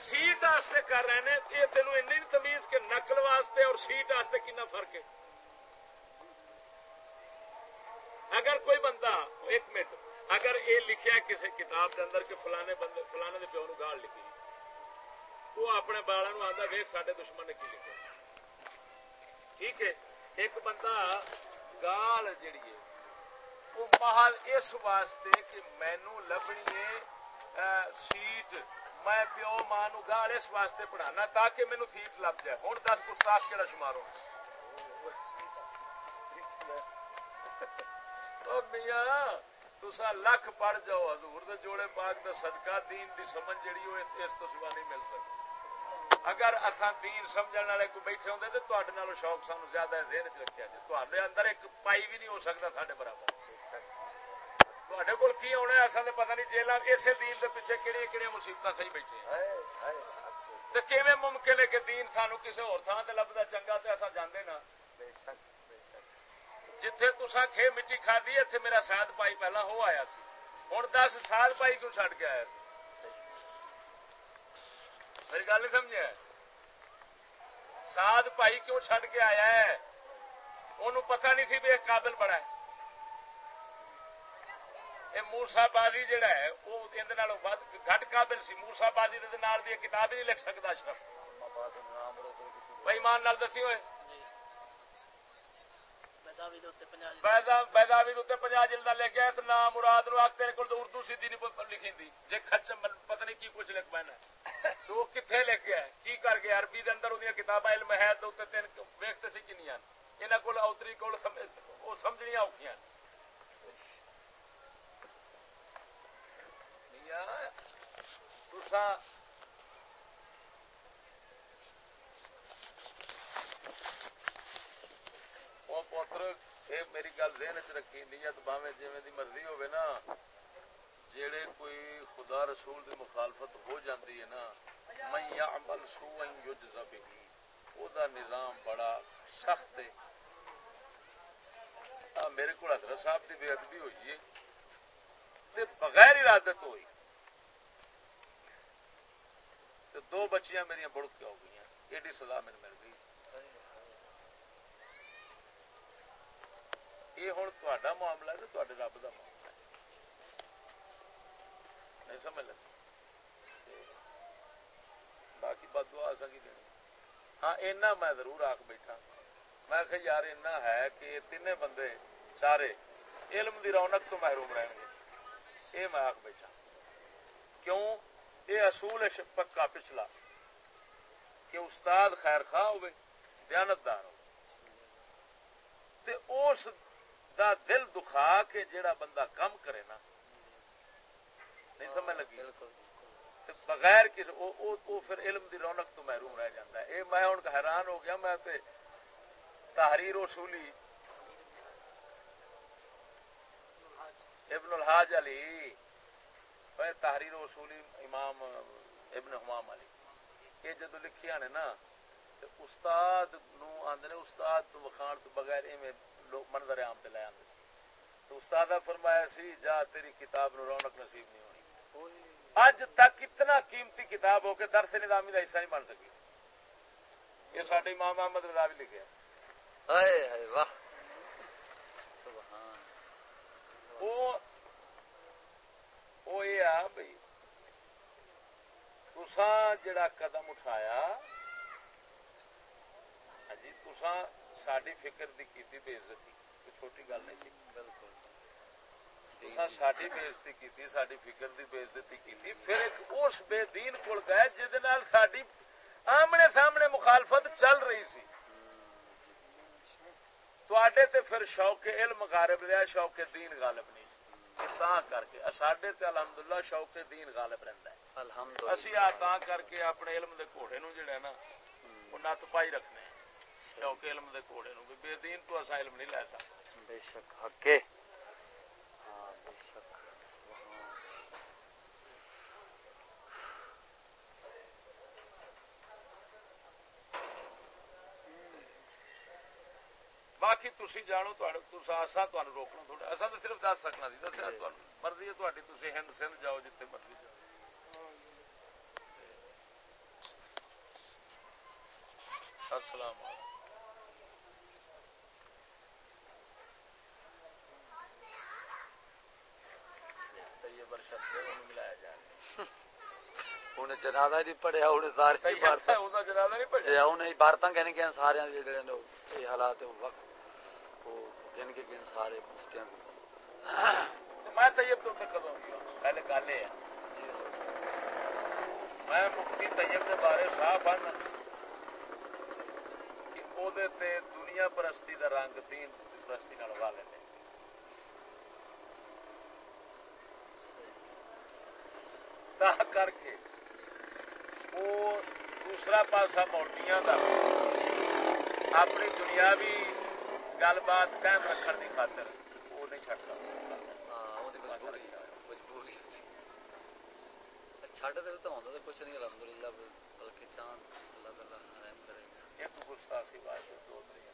Set واسطے کر رہے ہیں یہ تینوں این تمیز کہ نقل واسطے اور سیٹ واسطے کنا فرق ہے اگر کوئی بندہ ایک منٹ اگر یہ لکھیا کسی کتاب کے اندر کہ فلانے بندے فلانے پیو نو گال لکھی وہ اپنے بالا آتا ویک سارے دشمن نے کی لکھا ٹھیک ہے ایک بندہ گال جیڑی ہے وہ محل اس واسطے کہ مینو لبنی ہے سیٹ میں پیو ماں گال اس واسطے پڑھانا تاکہ مینو سیٹ لب جائے ہوں دس گستاخ کہڑا شمار ہو میاں تسا لکھ پڑھ جاؤ حضور دے جوڑے پاک دا صدقہ دین دی سمجھ جڑی ہوئے اس تو سوا نہیں مل سکتی اگر اتھا دین سمجھن والے کو بیٹھے ہوندے تے تواڈے نالوں شوق سانو زیادہ ذہن وچ رکھیا جے تواڈے اندر ایک پائی بھی نہیں ہو سکدا ساڈے برابر تواڈے کول کی ہونا اساں تے پتہ نہیں جیلاں اسے دین دے پیچھے کیڑی کیڑی مصیبتاں کھئی بیٹھے ہیں تے کیویں ممکن ہے کہ دین سانو کسے اور تھاں تے لبدا چنگا تے اساں جاندے نا بے شک جتھے تسا کھے مٹی کھا دی اتنے میرا ساد پائی پہلا ہو آیا سی ہوں دس ساد پائی کیوں چڈ کے آیا سی میری گل نہیں سمجھا ساد پائی کیوں چڈ کے آیا ہے انہوں پتہ نہیں تھی بھی ایک قابل بڑا ہے یہ مورسا بازی جہا ہے وہ گھٹ قابل سی مورسا بازی کتاب ہی نہیں لکھ سکتا بھائی مان نال دسی ہوئے لے نام مراد نو تیرے کول اردو سیدھی نہیں لکھی جے پتہ نہیں کی کچھ لکھ تو کتھے گیا کی کر گیا عربی دے اندر اودیاں کتاباں علم ہے تے تین ویکھتے سی کنیاں انہاں کول اوتری کول او سمجھنیاں اوکھیاں میاں تساں پوتر یہ میری گل ذہن چ رکھی نیت باویں جویں دی مرضی ہوے نا، جیڑے کوئی خدا رسول دی مخالفت ہو جاندی ہے نا، من یعمل سوءا یجزا به او دا نظام بڑا سخت ہے۔ میرے کو حضرت صاحب دی بے ادبی ہوئی ہے، تے بغیر ارادت ہوئی۔ تے دو بچیاں میری بڑک کے ہو گئی ہیں۔ ایڈی سزا میرے مل گئی۔ یہ ہوں تا معاملہ ہے تو رب کا معاملہ نہیں سمجھ لگی؟ باقی بد دعا کی دینی؟ ہاں اینا میں ضرور آخ بیٹھا۔ میں کہ یار، اینا ہے کہ تین بندے سارے علم دی رونق تو محروم رہیں گے یہ میں آخ بیٹھا۔ کیوں؟ یہ اصول ہے پکا پچھلا کہ استاد خیر خواہ ہوئے دیانتدار ہو اس دا دل دکھا کے جیڑا بندہ کم کرے نا نہیں سمجھ لگی؟ بغیر کس او او او پھر علم دی رونق تو محروم رہ جاتا ہے۔ اے میں ہن حیران ہو گیا میں تے تحریر اصولی ابن الحاج علی تحریر اصولی امام ابن حمام علی۔ یہ جدو لکھیا نے نا تے استاد نو آندے استاد تو وخان تو بغیر ایویں منظر عام تے لے آندے تو استاد فرمایا سی جا تیری کتاب نو رونق نصیب نہیں ہونی۔ اج تک اتنا قیمتی کتاب ہو کے درس نظامی دا حصہ نہیں بن سکی۔ یہ ساڈے امام محمد رضا بھی لکھیا ہائے ہائے واہ۔ سبحان او او یہ بھائی تساں جڑا قدم اٹھایا جی تساں ساری فکر دی کیتی بے عزتی کوئی چھوٹی گل نہیں سی بالکل ساری بے عزتی کی ساری فکر دی بے عزتی کی پھر ایک اس بے دین کول گئے جہد ساری آمنے سامنے مخالفت چل رہی سی تے پھر شوق علم غالب رہا شوق دین غالب نہیں تا کر کے ساڈے تے الحمدللہ شوق دین غالب رہندا ہے الحمدللہ اسی آ کر کے اپنے علم دے گھوڑے نو جڑا ہے نا وہ نت پائی رکھنے شوق علم دے کوڑے نو بے دین تو اسا علم نہیں لے سکتے بے شک حق ہے ہاں بے شک باقی تسی جانو اسا تانوں روکنا تھوڑا اسا تو صرف دس سکنا سی دسیا تانوں مرضی ہے تہاڈی تسی ہند سندھ جاؤ جتھے مرضی جاؤ السلام علیکم جنازہ نہیں پڑھیا سارے عبارت کہنے گئے سارے جڑے حالات وقت گن کے گن سارے مفتیاں میں طیب تو کدوں پہلے گل یہ میں مفتی طیب کے بارے صاف ہن کہ تے دنیا پرستی دا رنگ دین پرستی والے نے تا کر کے وہ دوسرا پاسا موٹیاں دا اپنی دنیاوی گل بات قائم رکھنے کی خاطر وہ نہیں چڑھتا چھڈ دے تو ہوندا تے کچھ نہیں الحمدللہ بلکہ چاند اللہ تعالی رحم کرے گا۔ ایک گستاخی بات دو نہیں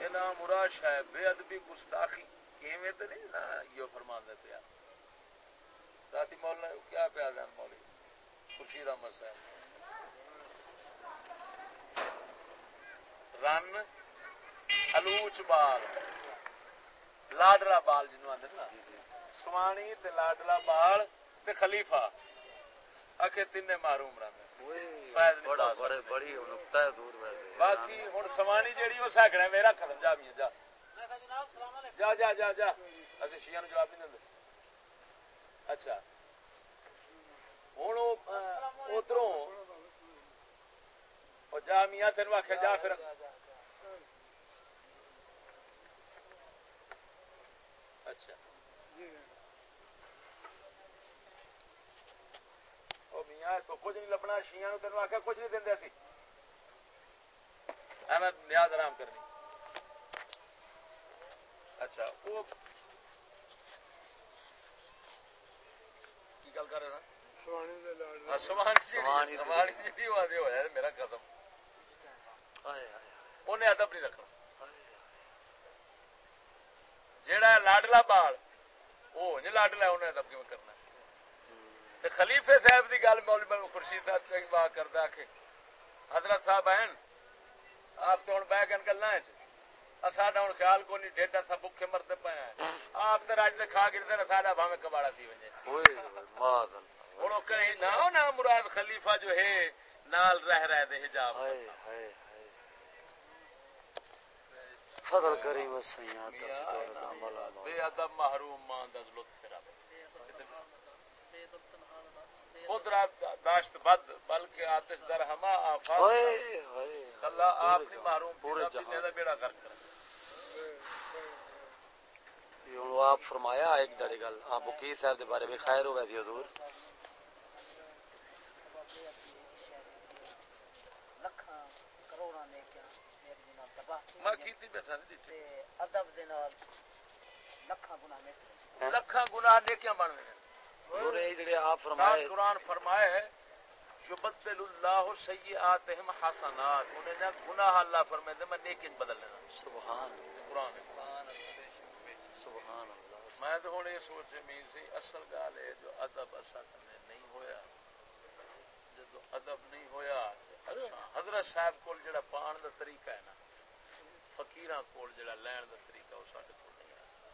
یہ نام مراد ہے بے ادبی گستاخی۔ ایویں تے نہیں نا یہ فرمان دے پیا۔ ذاتی کیا پیا دین مولوی خورشید احمد صاحب رن الوچ بال لاڈلا بال جنو آدھے نا۔ جی، جی۔ سوانی تے لاڈلا بال تے خلیفہ۔ اکھے تینے معروم رہندے باقی ہوں سوانی جیڑی وہ ساگنا میرا ختم جا بھی جا۔ جا جا جا جا۔ شیعہ جواب نہیں دے اچھا۔ ہوں ادھروں۔ جا میاں تین آخیا جا پھر۔ اچھا۔ میاں تو کچھ نہیں لبنا، شیعہ تین آخیا کچھ نہیں دیں سی۔ میں نیاز آرام کرنی۔ اچھا وہ۔ کی گل کر رہے میرا قسم۔ انہیں ادب نہیں رکھنا۔ جیڑا لاڈلا بال وہ لاڈلا انہیں ادب کیوں کرنا خلیفے صاحب کی گل مول خورشید کرتا کہ حضرت صاحب ہیں آپ تو ہوں بہ گئے گلا ساڈا ہوں خیال کو نہیں ڈیڈا سا بکے مرتے ہیں۔ آپ تو راج کھا گرتے ساڈا بھاوے کباڑا دی وجے ہوں کہیں نہ مراد خلیفہ جو ہے نال رہ رہے دے حجاب فضل کریم بے ادب محروم مان دا لطف خود داشت بد بلکہ آتش در ہما آفات اللہ آپ نے محروم پورے جہاں۔ دا بیڑا کر کر آپ فرمایا ایک دڑی گل۔ آپ وکیل صاحب دے بارے میں خیر ہوئے دی حضور۔ میں کیتی بیٹھا نہیں دیٹھے ادب دے نال لکھاں گناہ میں لکھاں گناہ نیکیاں بن گئے آپ فرمائے قرآن فرمائے یبدل اللہ سیئاتہم حسنات انہیں نہ گناہ اللہ فرمائے دے میں نیکیاں بدل لینا سبحان قرآن سبحان اللہ میں تو ہوں یہ سوچ مین سی اصل گل ہے جو ادب نہیں ہویا جدو ادب نہیں ہویا حضرت صاحب کو جڑا پان دا طریقہ ہے نا فکیر کول جڑا لین دا طریقہ وہ سارے کو نہیں آ سکتا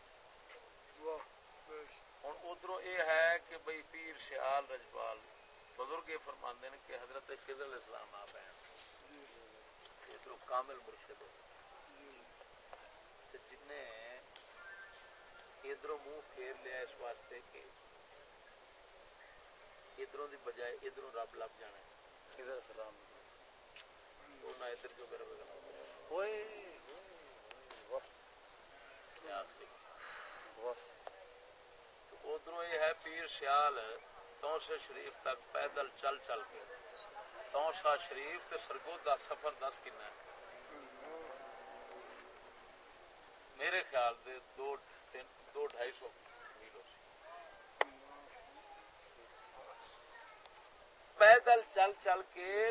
ہوں ادھر یہ ہے کہ بھائی پیر سیال رجپال بزرگ یہ فرماندے ہیں کہ حضرت خضر الاسلام آپ ہیں ادھر کامل مرشد ہو جن ادھر منہ پھیر لیا اس واسطے کہ ادھر دی بجائے ادھر رب لب جانا خضر السلام ادھر یہ ہے پیر سیال توسے شریف تک پیدل چل چل کے۔ توسا شریف تے سرگودا سفر دس کن میرے خیال دے دو تین، دو ڈھائی سو میل ہو پیدل چل چل کے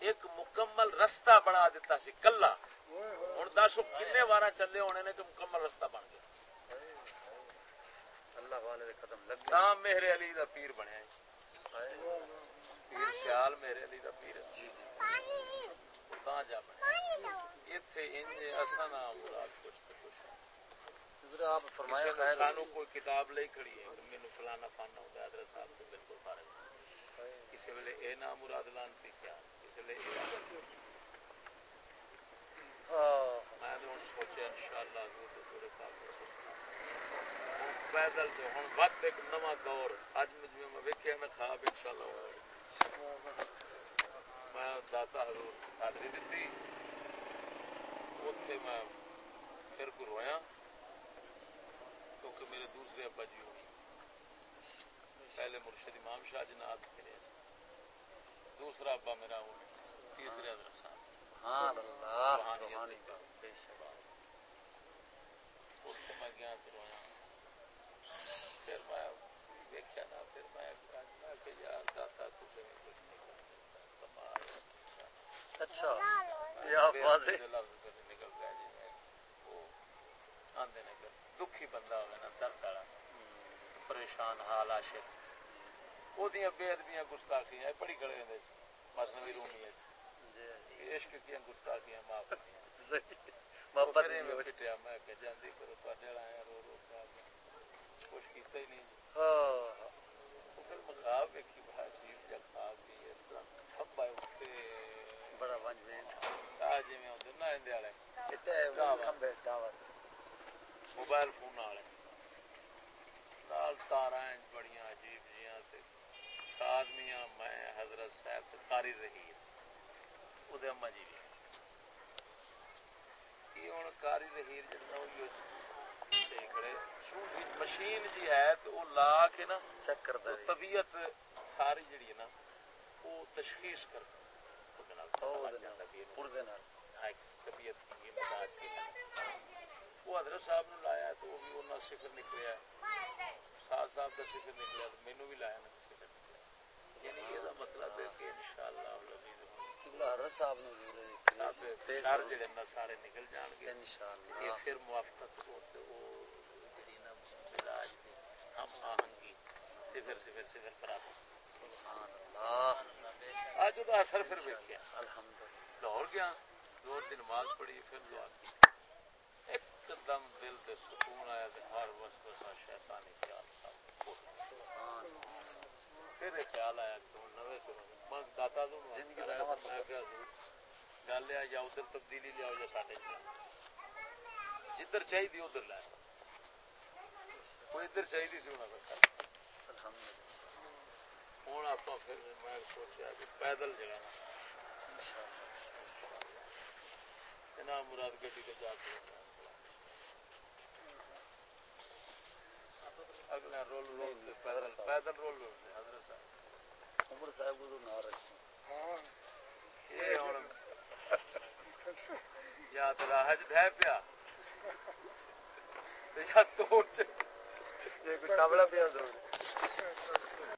ایک مکمل رستہ بنا دیتا سی کلا ہوں دس کنے بار چلے ہونے نے کہ مکمل رستہ بن گیا۔ اللہ والے قدم لگ میرے علی دا پیر بنیا پیر سیال میرے لیے پیر جی جی۔ تا جا ایتھے انج اساں نا مراد کچھ تے کچھ۔ حضرت آپ فرمایا کسی نے خیر۔ سانو کوئی کتاب لئی کھڑی ہے مینوں فلانا فن ہوندا ہے حضرت صاحب تو بالکل فارغ۔ کسی ویلے اے نا مراد لانتی کیا؟ کسی میں تو ہن سوچیا انشاءاللہ حضور دے جوڑے پاک کو سبحان ہن پیدل جو ہن وقت ایک نواں دور۔ اج مجھ میں ویکھیا، میں خواب انشاءاللہ ہویا میں داتا حضور حاضری دیتی اوتھے میں پھر کو رویا کیونکہ میرے دوسرے ابا جی ہوئی پہلے مرشد امام شاہ جنات میرے دوسرا ابا میرا ہوں۔ تیسرے سبحان اللہ روحانی بے شک۔ اوتھے میں گیا تو رویا۔ پھر میں ویکھیا نا پھر میں کہا کہ یار داتا تجھے کچھ نہیں کرنا کمال ہے۔ اچھا یا بات ہے۔ لفظ پھر نکل گیا جی میں۔ وہ آندے نے کہ دکھی بندہ ہوگا نا درد والا۔ پریشان حال عاشق۔ وہ دیاں بے ادبیاں گستاخیاں مثنوی رومی ہے جی عشق کیاں گستاخیاں معاف کیاں محبت ہوئی۔ پٹیا میں کہ جاندی کرو تواڈے والا آیا رو رو گیا کچھ کیتا ہی نہیں۔ جی ہاں پھر میں خواب ویکھی عجیب جا خواب بھی اس طرح کھمبا اٹھتے بڑا ونج وین آ جویں ہوندے نا اندے والے کتے کھمبے دعوت موبائل فون والے نال تاراں بڑیاں عجیب جیاں تے آدمیاں میں حضرت صاحب تے قاری ظہیر اودے اما جی یہ ہن ظہیر جڑا مشین جی ہے تے او لا کے نا چیک کرتا تو ہے طبیعت ساری جڑی ہے نا وہ تشخیص کر اودے نال پتہ او لگ جاندا بھی پور دے نال طبیعت کی مزاج کی وہ حضرت صاحب نے لایا تو وہ بھی انہاں صفر نکلیا ساتھ صاحب کا صفر نکلیا تو مینوں بھی لایا نا صفر نکلیا یعنی یہ مطلب ہے کہ انشاءاللہ العزیز قبلہ حضرت صاحب سب پیش شر جڑے نا سارے نکل جان گے یہ انشاءاللہ پھر موافقت ہو تے وہ جڑی نا مزاج دی ہم آہنگی صفر صفر صفر برابر سبحان اللہ اج دا اثر پھر ویکھیا الحمدللہ دوڑ گیا دو دن نماز پڑھی پھر دعا کی ایک دم دل تے سکون آیا تے ہر وسوسہ شیطانی خیال سب کھل گیا۔ پھر خیال آیا داتا گل ہے یا ادھر تبدیلی لیاؤ یا ساڈے جدھر چاہیے ادھر لے کوئی ادھر چاہیے سی ہونا الحمدللہ ہوں آپ پھر میں سوچیا کہ پیدل جڑا نا۔ مراد گڈی تے جا کے اگلا رول رول پیدل رول رول عمر صاحب کو نہ رکھیں۔ یہ ہن یا تے راہ چ ڈھہ پیا یا توڑ چ یہ کوئی کابلا پیا دو